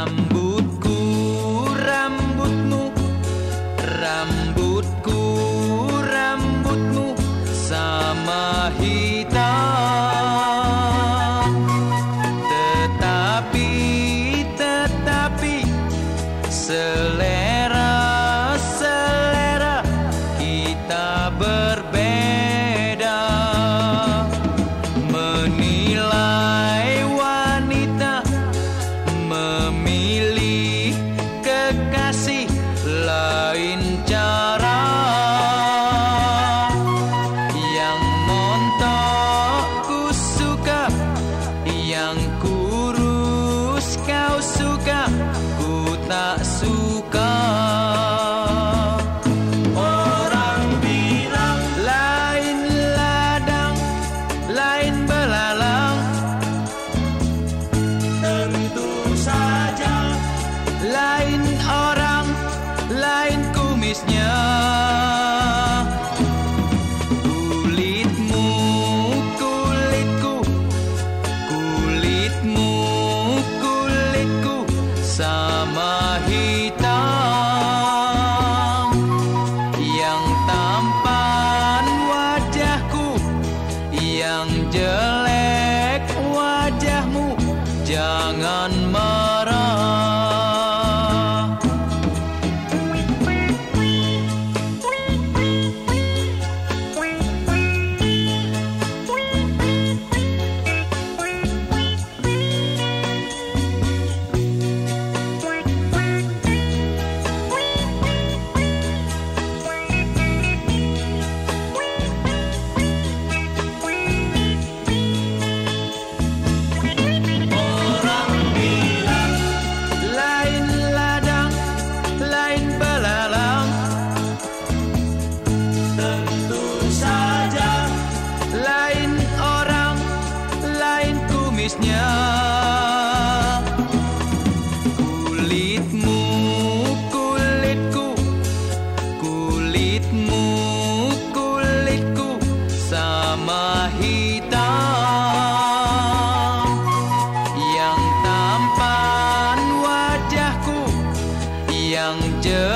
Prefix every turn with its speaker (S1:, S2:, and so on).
S1: Rambutku, rambutmu, rambutku, rambutmu sama hidup. kumisnya. Kulitmu, kulitku Kulitmu, kulitku Sama hitam. Yang tampan wajahku Yang jelek wajahmu. Jangan marah. manisnya Kulitmu, kulitku Kulitmu, kulitku Sama hitam Yang tampan wajahku Yang jelas